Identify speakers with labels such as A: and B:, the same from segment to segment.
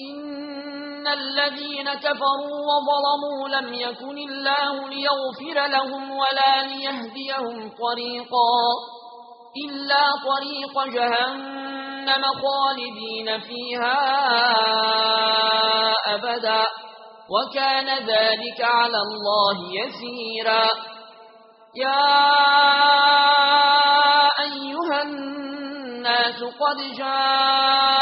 A: إن الذين كفروا وظلموا لم يكن الله ليغفر لهم ولا ليهديهم طريقا إلا طريق جهنم خالدين فيها أبدا وكان ذلك على الله يسيرا يا أيها الناس قد جاءوا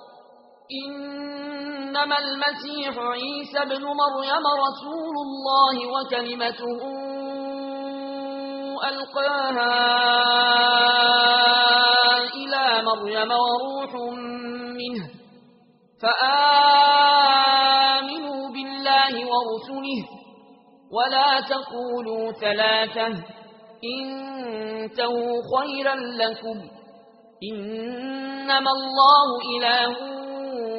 A: إنما المسيح عيسى بن مريم رسول الله وكلمته ألقاها إلى مريم وروح منه فآمنوا بالله ورسله ولا تقولوا ثلاثة إنتوا خيرا لكم إنما الله إله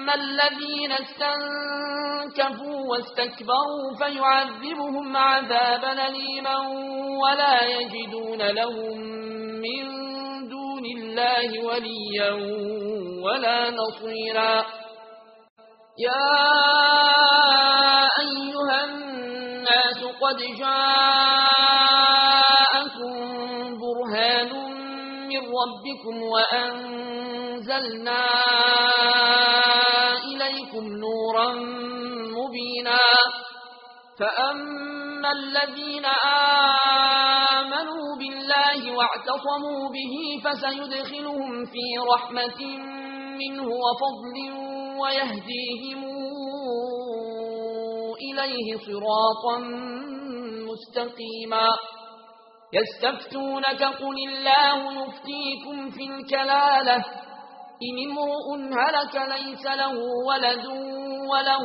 A: فَأَمَّا الَّذِينَ اسْتَنكَفُوا وَاسْتَكْبَرُوا فَيُعَذِّبُهُمْ عَذَابًا أَلِيمًا وَلَا يَجِدُونَ لَهُم مِّن دُونِ اللَّهِ وَلِيًّا وَلَا نَصِيرًا يَا أَيُّهَا النَّاسُ قَدْ جَاءَكُم بُرْهَانٌ مِّن رَّبِّكُمْ وَأَنزَلْنَا فأما الذين آمنوا بالله واعتصموا به فسيدخلهم في رحمة منه وفضل ويهديهم إليه صراطا مستقيما يستفتونك قل الله يفتيكم في الكلالة إن امرؤ هلك ليس له ولد وله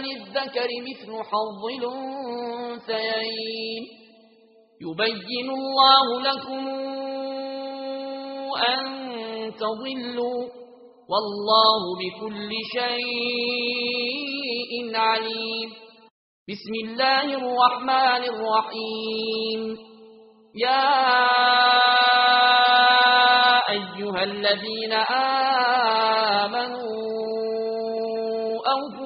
A: للذكر مثل حظ الأنثيين. يبين الله لكم أن تضلوا والله بكل شيء عليم. بسم الله الرحمن الرحيم. يا أيها الذين آمنوا أوفوا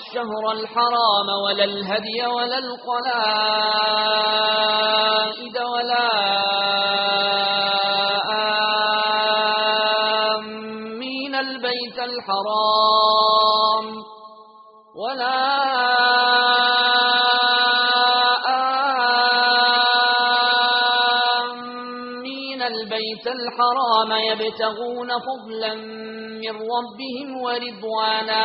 A: الشهر الحرام ولا الهدي ولا القلائد ولا آمين البيت الحرام ولا آمين البيت الحرام يبتغون فضلا من ربهم ورضوانا